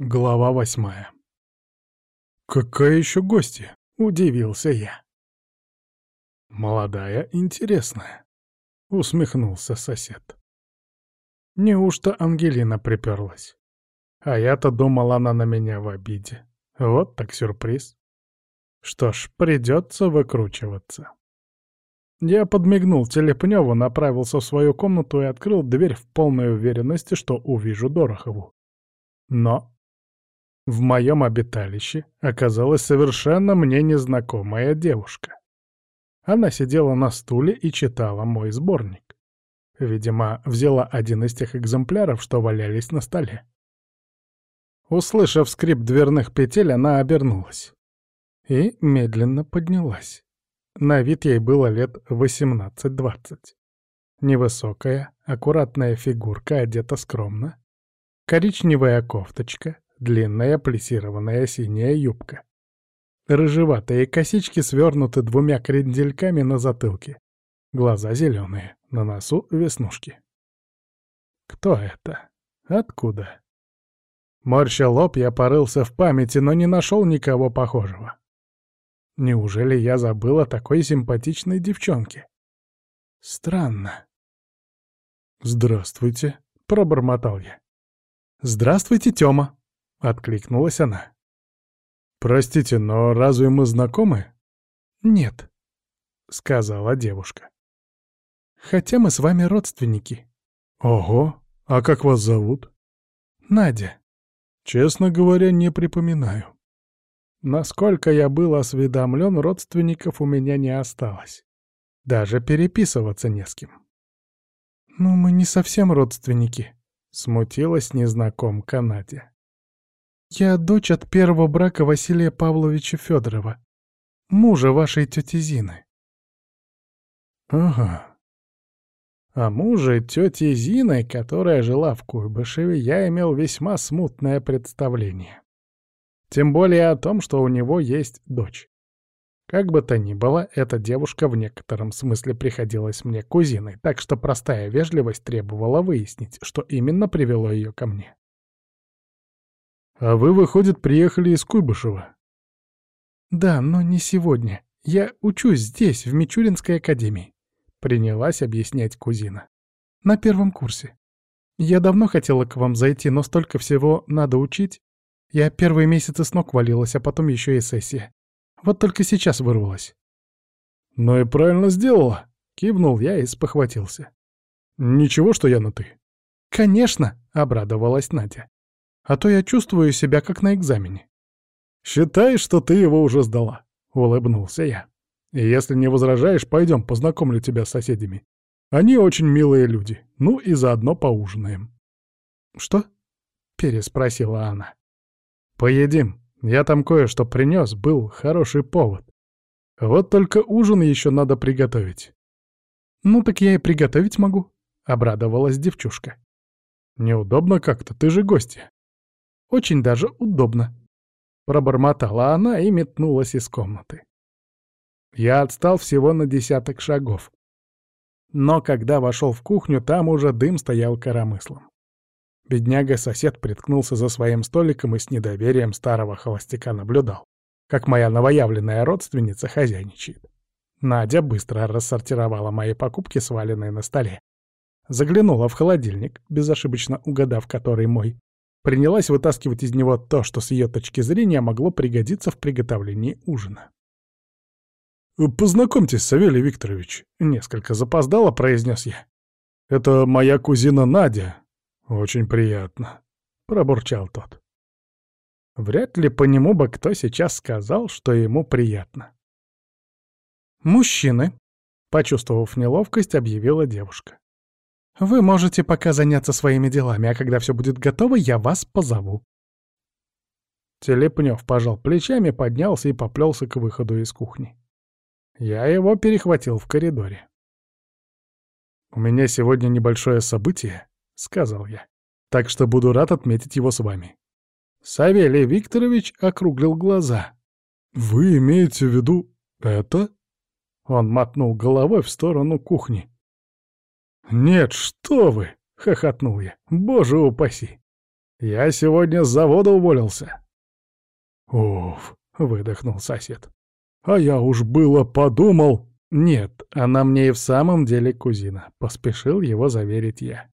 Глава восьмая. «Какая еще гостья?» — удивился я. «Молодая, интересная», — усмехнулся сосед. «Неужто Ангелина приперлась? А я-то думал, она на меня в обиде. Вот так сюрприз. Что ж, придется выкручиваться». Я подмигнул Телепневу, направился в свою комнату и открыл дверь в полной уверенности, что увижу Дорохову. Но в моем обиталище оказалась совершенно мне незнакомая девушка. Она сидела на стуле и читала мой сборник. Видимо, взяла один из тех экземпляров, что валялись на столе. Услышав скрип дверных петель, она обернулась и медленно поднялась. На вид ей было лет 18-20. Невысокая, аккуратная фигурка, одета скромно. Коричневая кофточка, длинная плесированная синяя юбка. Рыжеватые косички свернуты двумя крендельками на затылке. Глаза зеленые, на носу веснушки. Кто это? Откуда? Морща лоб, я порылся в памяти, но не нашел никого похожего. Неужели я забыл о такой симпатичной девчонке? Странно. «Здравствуйте», — пробормотал я. «Здравствуйте, Тёма», — откликнулась она. «Простите, но разве мы знакомы?» «Нет», — сказала девушка. «Хотя мы с вами родственники». «Ого! А как вас зовут?» «Надя». «Честно говоря, не припоминаю». Насколько я был осведомлен, родственников у меня не осталось. Даже переписываться не с кем. «Ну, мы не совсем родственники», — смутилась незнакомка Надя. Я дочь от первого брака Василия Павловича Федорова, мужа вашей тети Зины. Ага. О муже тети Зины, которая жила в Куйбышеве, я имел весьма смутное представление. Тем более о том, что у него есть дочь. Как бы то ни было, эта девушка в некотором смысле приходилась мне кузиной, так что простая вежливость требовала выяснить, что именно привело ее ко мне. «А вы, выходит, приехали из Куйбышева?» «Да, но не сегодня. Я учусь здесь, в Мичуринской академии», — принялась объяснять кузина. «На первом курсе. Я давно хотела к вам зайти, но столько всего надо учить. Я первые месяцы с ног валилась, а потом еще и сессия. Вот только сейчас вырвалась». «Ну и правильно сделала», — кивнул я и спохватился. «Ничего, что я на «ты». «Конечно», — обрадовалась Надя а то я чувствую себя как на экзамене». «Считай, что ты его уже сдала», — улыбнулся я. «И если не возражаешь, пойдем познакомлю тебя с соседями. Они очень милые люди, ну и заодно поужинаем». «Что?» — переспросила она. «Поедим. Я там кое-что принес, был хороший повод. Вот только ужин еще надо приготовить». «Ну так я и приготовить могу», — обрадовалась девчушка. «Неудобно как-то, ты же гостья». Очень даже удобно. Пробормотала она и метнулась из комнаты. Я отстал всего на десяток шагов. Но когда вошел в кухню, там уже дым стоял коромыслом. Бедняга-сосед приткнулся за своим столиком и с недоверием старого холостяка наблюдал, как моя новоявленная родственница хозяйничает. Надя быстро рассортировала мои покупки, сваленные на столе. Заглянула в холодильник, безошибочно угадав, который мой, принялась вытаскивать из него то, что с ее точки зрения могло пригодиться в приготовлении ужина. «Познакомьтесь, Савелий Викторович», — несколько запоздало произнес я. «Это моя кузина Надя. Очень приятно», — пробурчал тот. Вряд ли по нему бы кто сейчас сказал, что ему приятно. «Мужчины», — почувствовав неловкость, объявила девушка. Вы можете пока заняться своими делами, а когда все будет готово, я вас позову. Телепнев пожал плечами, поднялся и поплелся к выходу из кухни. Я его перехватил в коридоре. «У меня сегодня небольшое событие», — сказал я, «так что буду рад отметить его с вами». Савелий Викторович округлил глаза. «Вы имеете в виду это?» Он мотнул головой в сторону кухни. «Нет, что вы!» — хохотнул я. «Боже упаси!» Я сегодня с завода уволился». «Уф», — выдохнул сосед. «А я уж было подумал...» «Нет, она мне и в самом деле кузина», — поспешил его заверить я.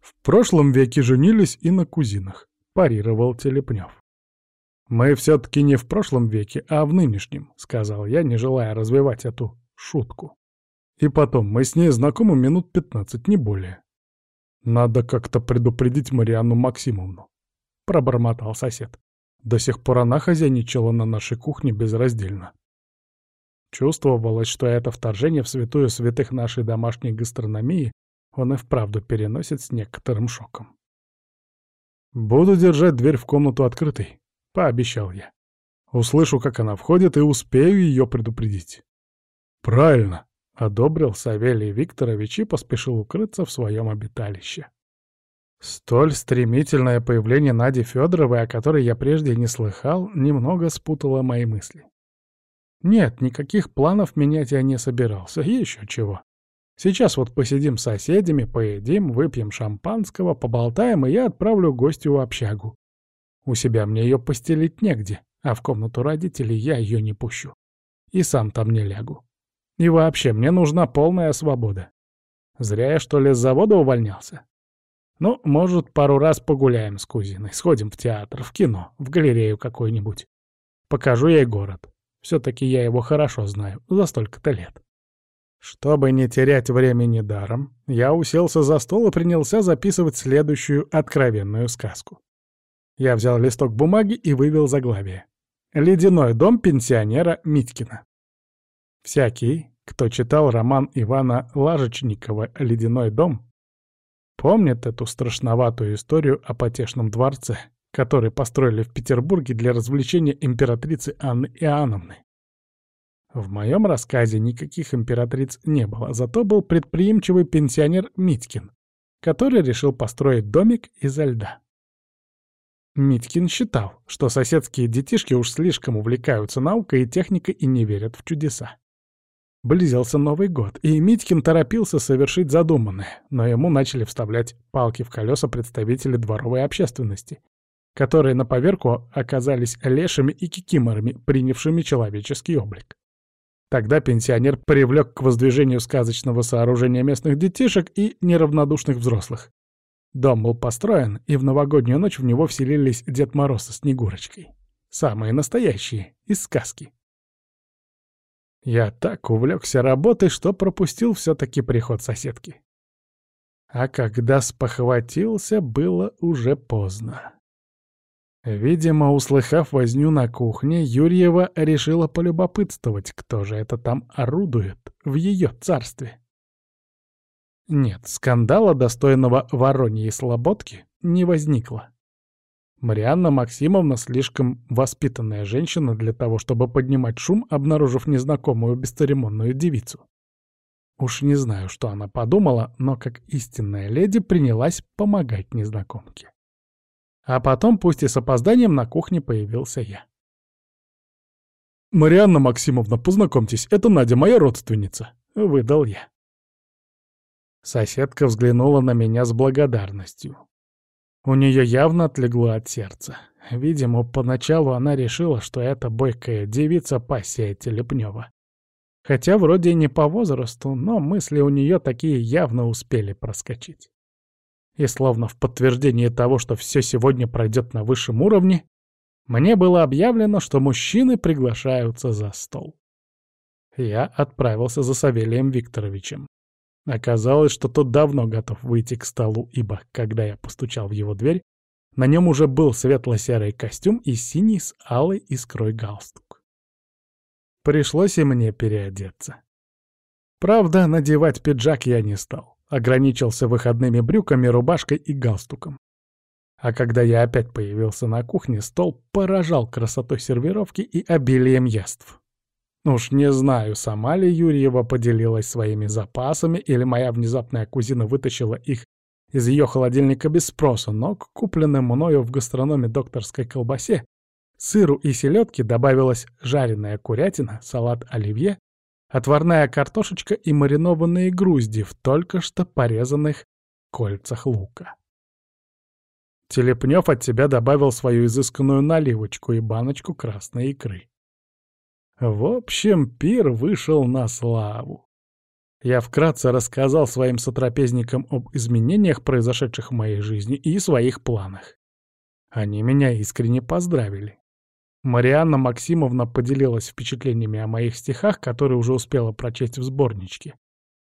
«В прошлом веке женились и на кузинах», — парировал Телепнев. «Мы все-таки не в прошлом веке, а в нынешнем», — сказал я, не желая развивать эту шутку. «И потом, мы с ней знакомы минут пятнадцать, не более». «Надо как-то предупредить Марианну Максимовну», — пробормотал сосед. До сих пор она хозяйничала на нашей кухне безраздельно. Чувствовалось, что это вторжение в святую святых нашей домашней гастрономии он и вправду переносит с некоторым шоком. «Буду держать дверь в комнату открытой», — пообещал я. «Услышу, как она входит, и успею ее предупредить». «Правильно», — одобрил Савелий Викторович и поспешил укрыться в своем обиталище. Столь стремительное появление Нади Федоровой, о которой я прежде не слыхал, немного спутало мои мысли. Нет, никаких планов менять я не собирался, еще чего. Сейчас вот посидим с соседями, поедим, выпьем шампанского, поболтаем, и я отправлю гостю в общагу. У себя мне ее постелить негде, а в комнату родителей я ее не пущу. И сам там не лягу. И вообще, мне нужна полная свобода. Зря я, что ли, с завода увольнялся? Ну, может, пару раз погуляем с кузиной, сходим в театр, в кино, в галерею какую-нибудь. Покажу ей город. Все-таки я его хорошо знаю, за столько-то лет. Чтобы не терять времени даром, я уселся за стол и принялся записывать следующую откровенную сказку. Я взял листок бумаги и вывел заглавие. «Ледяной дом пенсионера Митькина». Всякий, кто читал роман Ивана Лажечникова «Ледяной дом», Помнят эту страшноватую историю о потешном дворце, который построили в Петербурге для развлечения императрицы Анны Иоанновны? В моем рассказе никаких императриц не было, зато был предприимчивый пенсионер Митькин, который решил построить домик изо льда. Митькин считал, что соседские детишки уж слишком увлекаются наукой и техникой и не верят в чудеса. Близился Новый год, и Митькин торопился совершить задуманное, но ему начали вставлять палки в колеса представители дворовой общественности, которые на поверку оказались лешими и кикиморами, принявшими человеческий облик. Тогда пенсионер привлек к воздвижению сказочного сооружения местных детишек и неравнодушных взрослых. Дом был построен, и в новогоднюю ночь в него вселились Дед Мороз со Снегурочкой. Самые настоящие, из сказки. Я так увлекся работой, что пропустил все-таки приход соседки. А когда спохватился, было уже поздно. Видимо, услыхав возню на кухне, Юрьева решила полюбопытствовать, кто же это там орудует в ее царстве. Нет, скандала, достойного Вороньей слободки, не возникло. Марианна Максимовна слишком воспитанная женщина для того, чтобы поднимать шум, обнаружив незнакомую бесцеремонную девицу. Уж не знаю, что она подумала, но как истинная леди принялась помогать незнакомке. А потом, пусть и с опозданием, на кухне появился я. «Марианна Максимовна, познакомьтесь, это Надя, моя родственница», — выдал я. Соседка взглянула на меня с благодарностью. У нее явно отлегло от сердца. Видимо, поначалу она решила, что это бойкая девица пассия Телепнева. Хотя вроде не по возрасту, но мысли у нее такие явно успели проскочить. И словно в подтверждение того, что все сегодня пройдет на высшем уровне, мне было объявлено, что мужчины приглашаются за стол. Я отправился за Савелием Викторовичем. Оказалось, что тот давно готов выйти к столу, ибо, когда я постучал в его дверь, на нем уже был светло-серый костюм и синий с алой искрой галстук. Пришлось и мне переодеться. Правда, надевать пиджак я не стал, ограничился выходными брюками, рубашкой и галстуком. А когда я опять появился на кухне, стол поражал красотой сервировки и обилием яств. Уж не знаю, сама ли Юрьева поделилась своими запасами или моя внезапная кузина вытащила их из ее холодильника без спроса, но к купленным мною в гастрономе докторской колбасе, сыру и селедке добавилась жареная курятина, салат оливье, отварная картошечка и маринованные грузди в только что порезанных кольцах лука. Телепнев от тебя добавил свою изысканную наливочку и баночку красной икры. В общем, пир вышел на славу. Я вкратце рассказал своим сотрапезникам об изменениях, произошедших в моей жизни, и своих планах. Они меня искренне поздравили. Марианна Максимовна поделилась впечатлениями о моих стихах, которые уже успела прочесть в сборничке.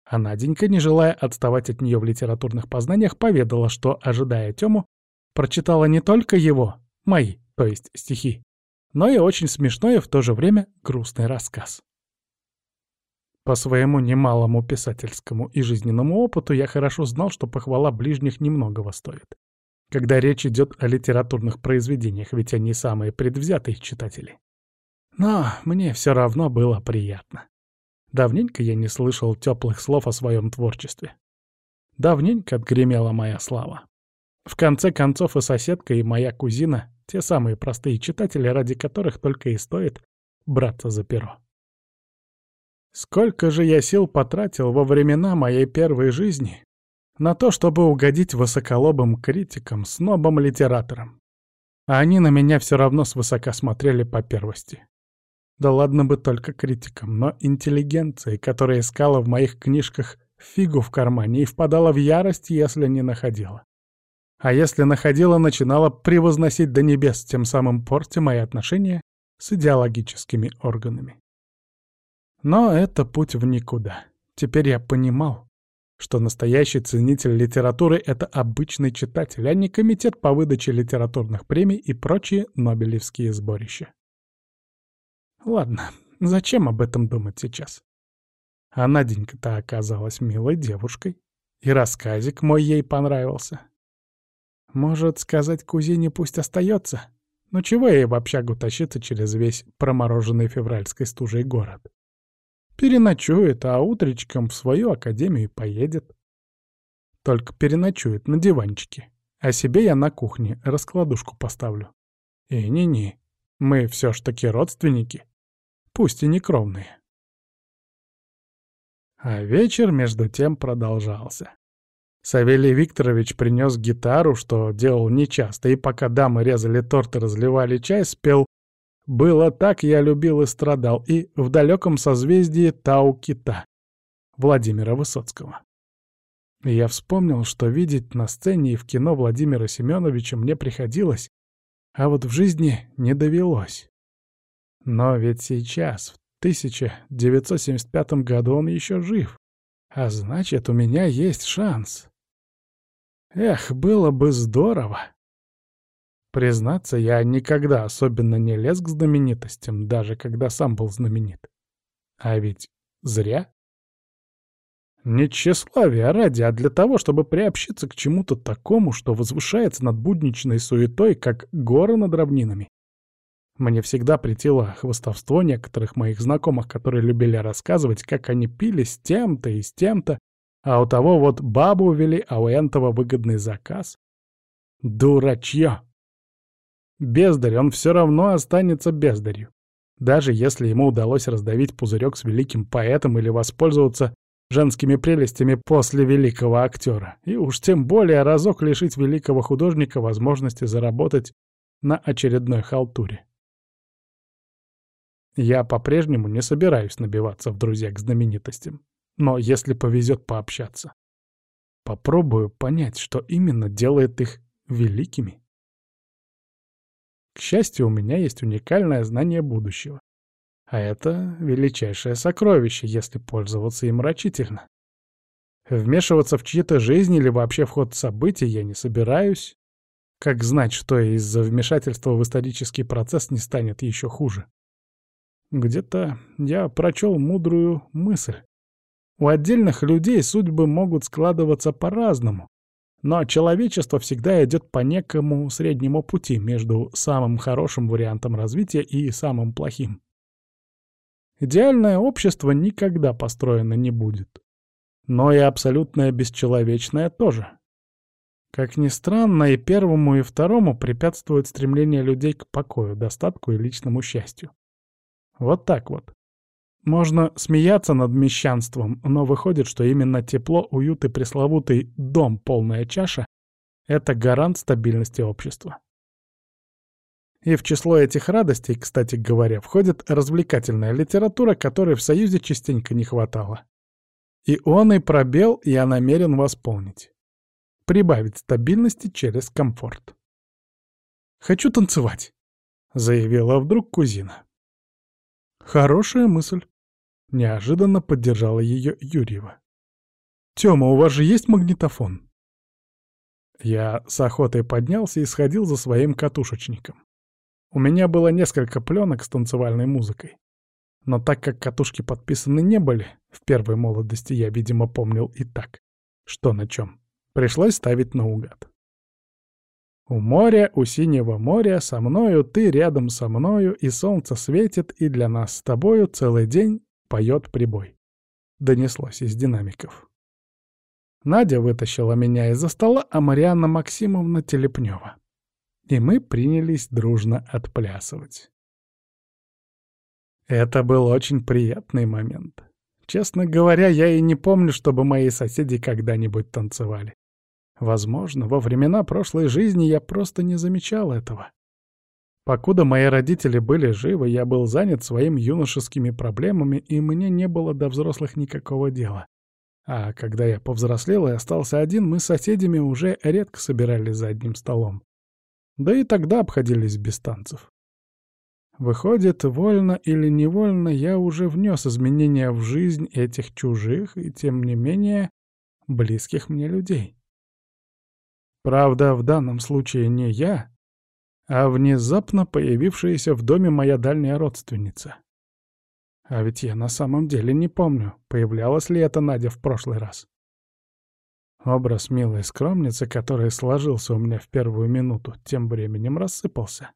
А Наденька, не желая отставать от нее в литературных познаниях, поведала, что, ожидая Тему, прочитала не только его, мои, то есть стихи, но и очень смешной и в то же время грустный рассказ. По своему немалому писательскому и жизненному опыту я хорошо знал, что похвала ближних немногого стоит. Когда речь идет о литературных произведениях, ведь они самые предвзятые читатели. Но мне все равно было приятно. Давненько я не слышал теплых слов о своем творчестве. Давненько отгремела моя слава. В конце концов и соседка, и моя кузина — те самые простые читатели, ради которых только и стоит браться за перо. Сколько же я сил потратил во времена моей первой жизни на то, чтобы угодить высоколобым критикам, снобам-литераторам. А они на меня все равно свысока смотрели по первости. Да ладно бы только критикам, но интеллигенции, которая искала в моих книжках фигу в кармане и впадала в ярость, если не находила. А если находила, начинала превозносить до небес, тем самым портя мои отношения с идеологическими органами. Но это путь в никуда. Теперь я понимал, что настоящий ценитель литературы — это обычный читатель, а не комитет по выдаче литературных премий и прочие нобелевские сборища. Ладно, зачем об этом думать сейчас? А Наденька-то оказалась милой девушкой, и рассказик мой ей понравился. Может, сказать кузине пусть остается? Ну чего ей в общагу тащиться через весь промороженный февральской стужей город? Переночует, а утречком в свою академию поедет. Только переночует на диванчике. А себе я на кухне раскладушку поставлю. И не-не, мы все ж таки родственники пусть и некровные. А вечер между тем продолжался. Савелий Викторович принес гитару, что делал нечасто, и пока дамы резали торт и разливали чай, спел «Было так, я любил и страдал» и «В далеком созвездии Тау-Кита» Владимира Высоцкого. Я вспомнил, что видеть на сцене и в кино Владимира Семеновича мне приходилось, а вот в жизни не довелось. Но ведь сейчас, в 1975 году, он еще жив. А значит, у меня есть шанс. Эх, было бы здорово. Признаться, я никогда особенно не лез к знаменитостям, даже когда сам был знаменит. А ведь зря. Не тщеславия ради, а для того, чтобы приобщиться к чему-то такому, что возвышается над будничной суетой, как горы над равнинами. Мне всегда претило хвостовство некоторых моих знакомых, которые любили рассказывать, как они пили с тем-то и с тем-то, а у того вот бабу увели, а у энтова выгодный заказ. Дурачье! Бездарь, он все равно останется бездарью. Даже если ему удалось раздавить пузырек с великим поэтом или воспользоваться женскими прелестями после великого актера, и уж тем более разок лишить великого художника возможности заработать на очередной халтуре. Я по-прежнему не собираюсь набиваться в друзья к знаменитостям. Но если повезет пообщаться, попробую понять, что именно делает их великими. К счастью, у меня есть уникальное знание будущего. А это величайшее сокровище, если пользоваться им рачительно. Вмешиваться в чьи-то жизни или вообще в ход событий я не собираюсь. Как знать, что из-за вмешательства в исторический процесс не станет еще хуже? Где-то я прочел мудрую мысль. У отдельных людей судьбы могут складываться по-разному, но человечество всегда идет по некому среднему пути между самым хорошим вариантом развития и самым плохим. Идеальное общество никогда построено не будет. Но и абсолютное бесчеловечное тоже. Как ни странно, и первому, и второму препятствует стремление людей к покою, достатку и личному счастью. Вот так вот. Можно смеяться над мещанством, но выходит, что именно тепло, уют и пресловутый «дом, полная чаша» Это гарант стабильности общества. И в число этих радостей, кстати говоря, входит развлекательная литература, которой в Союзе частенько не хватало. И он и пробел я намерен восполнить. Прибавить стабильности через комфорт. «Хочу танцевать», — заявила вдруг кузина. «Хорошая мысль», — неожиданно поддержала ее Юрьева. «Тёма, у вас же есть магнитофон?» Я с охотой поднялся и сходил за своим катушечником. У меня было несколько пленок с танцевальной музыкой. Но так как катушки подписаны не были, в первой молодости я, видимо, помнил и так, что на чем, пришлось ставить наугад. У моря, у синего моря, со мною, ты рядом со мною, и солнце светит, и для нас с тобою целый день поет прибой. Донеслось из динамиков. Надя вытащила меня из-за стола, а Марианна Максимовна Телепнева. И мы принялись дружно отплясывать. Это был очень приятный момент. Честно говоря, я и не помню, чтобы мои соседи когда-нибудь танцевали. Возможно, во времена прошлой жизни я просто не замечал этого. Покуда мои родители были живы, я был занят своими юношескими проблемами, и мне не было до взрослых никакого дела. А когда я повзрослел и остался один, мы с соседями уже редко собирались за одним столом. Да и тогда обходились без танцев. Выходит, вольно или невольно я уже внес изменения в жизнь этих чужих и, тем не менее, близких мне людей. Правда, в данном случае не я, а внезапно появившаяся в доме моя дальняя родственница. А ведь я на самом деле не помню, появлялась ли эта Надя в прошлый раз. Образ милой скромницы, который сложился у меня в первую минуту, тем временем рассыпался.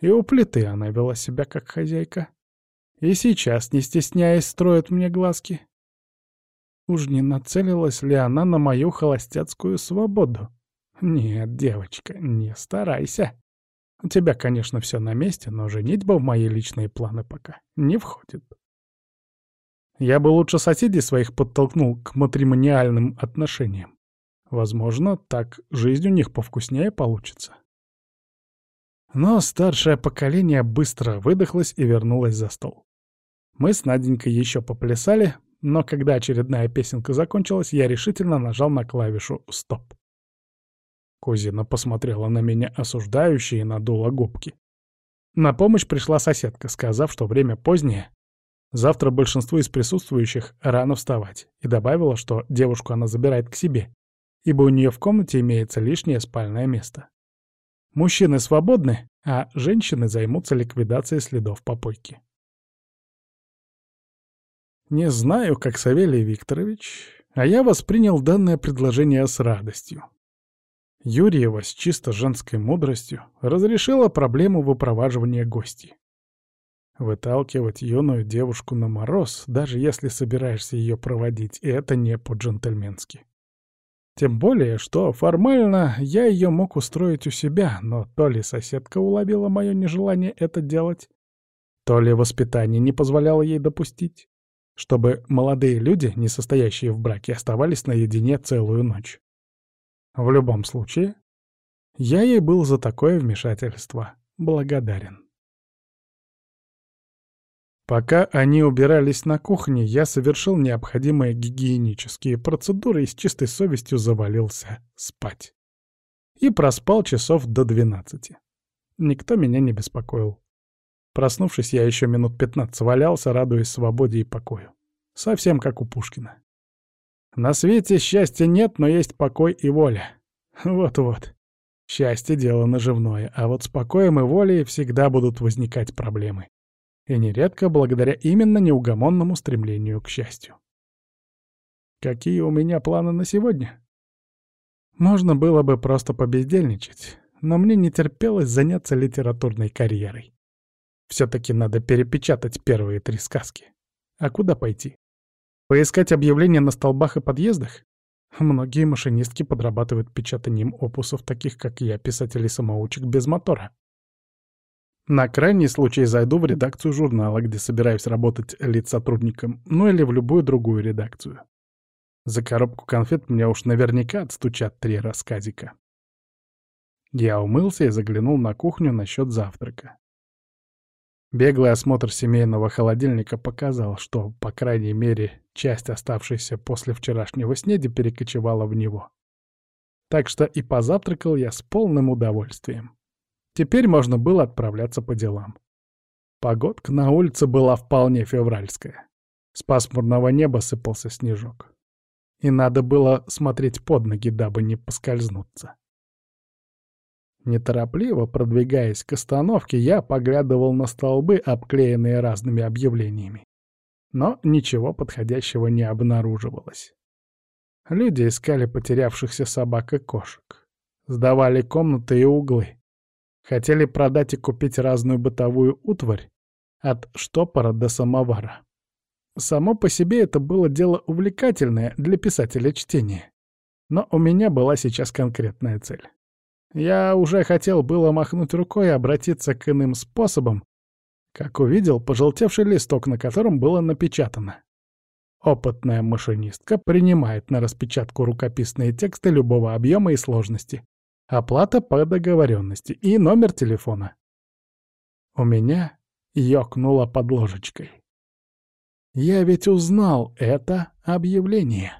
И у плиты она вела себя как хозяйка. И сейчас, не стесняясь, строит мне глазки. Уж не нацелилась ли она на мою холостяцкую свободу? Нет, девочка, не старайся. У тебя, конечно, все на месте, но женитьба в мои личные планы пока не входит. Я бы лучше соседей своих подтолкнул к матримониальным отношениям. Возможно, так жизнь у них повкуснее получится. Но старшее поколение быстро выдохлось и вернулось за стол. Мы с Наденькой еще поплясали, но когда очередная песенка закончилась, я решительно нажал на клавишу «Стоп». Кузина посмотрела на меня осуждающе и надула губки. На помощь пришла соседка, сказав, что время позднее. Завтра большинству из присутствующих рано вставать, и добавила, что девушку она забирает к себе, ибо у нее в комнате имеется лишнее спальное место. Мужчины свободны, а женщины займутся ликвидацией следов попойки. Не знаю, как Савелий Викторович, а я воспринял данное предложение с радостью. Юрьева с чисто женской мудростью разрешила проблему выпроваживания гостей. Выталкивать юную девушку на мороз, даже если собираешься ее проводить, это не по-джентльменски. Тем более, что формально я ее мог устроить у себя, но то ли соседка уловила мое нежелание это делать, то ли воспитание не позволяло ей допустить, чтобы молодые люди, не состоящие в браке, оставались наедине целую ночь. В любом случае, я ей был за такое вмешательство благодарен. Пока они убирались на кухне, я совершил необходимые гигиенические процедуры и с чистой совестью завалился спать. И проспал часов до двенадцати. Никто меня не беспокоил. Проснувшись, я еще минут пятнадцать валялся, радуясь свободе и покою. Совсем как у Пушкина. На свете счастья нет, но есть покой и воля. Вот-вот. Счастье — дело наживное, а вот с покоем и волей всегда будут возникать проблемы. И нередко благодаря именно неугомонному стремлению к счастью. Какие у меня планы на сегодня? Можно было бы просто побездельничать, но мне не терпелось заняться литературной карьерой. Все-таки надо перепечатать первые три сказки. А куда пойти? Поискать объявления на столбах и подъездах? Многие машинистки подрабатывают печатанием опусов, таких как я, писателей-самоучек без мотора. На крайний случай зайду в редакцию журнала, где собираюсь работать лид-сотрудником, ну или в любую другую редакцию. За коробку конфет мне уж наверняка отстучат три рассказика. Я умылся и заглянул на кухню насчет завтрака. Беглый осмотр семейного холодильника показал, что, по крайней мере, часть оставшейся после вчерашнего снеди перекочевала в него. Так что и позавтракал я с полным удовольствием. Теперь можно было отправляться по делам. Погодка на улице была вполне февральская. С пасмурного неба сыпался снежок. И надо было смотреть под ноги, дабы не поскользнуться. Неторопливо продвигаясь к остановке, я поглядывал на столбы, обклеенные разными объявлениями. Но ничего подходящего не обнаруживалось. Люди искали потерявшихся собак и кошек. Сдавали комнаты и углы. Хотели продать и купить разную бытовую утварь, от штопора до самовара. Само по себе это было дело увлекательное для писателя чтения. Но у меня была сейчас конкретная цель. Я уже хотел было махнуть рукой и обратиться к иным способам, как увидел пожелтевший листок, на котором было напечатано. Опытная машинистка принимает на распечатку рукописные тексты любого объема и сложности. Оплата по договоренности и номер телефона. У меня ёкнуло под ложечкой. Я ведь узнал это объявление.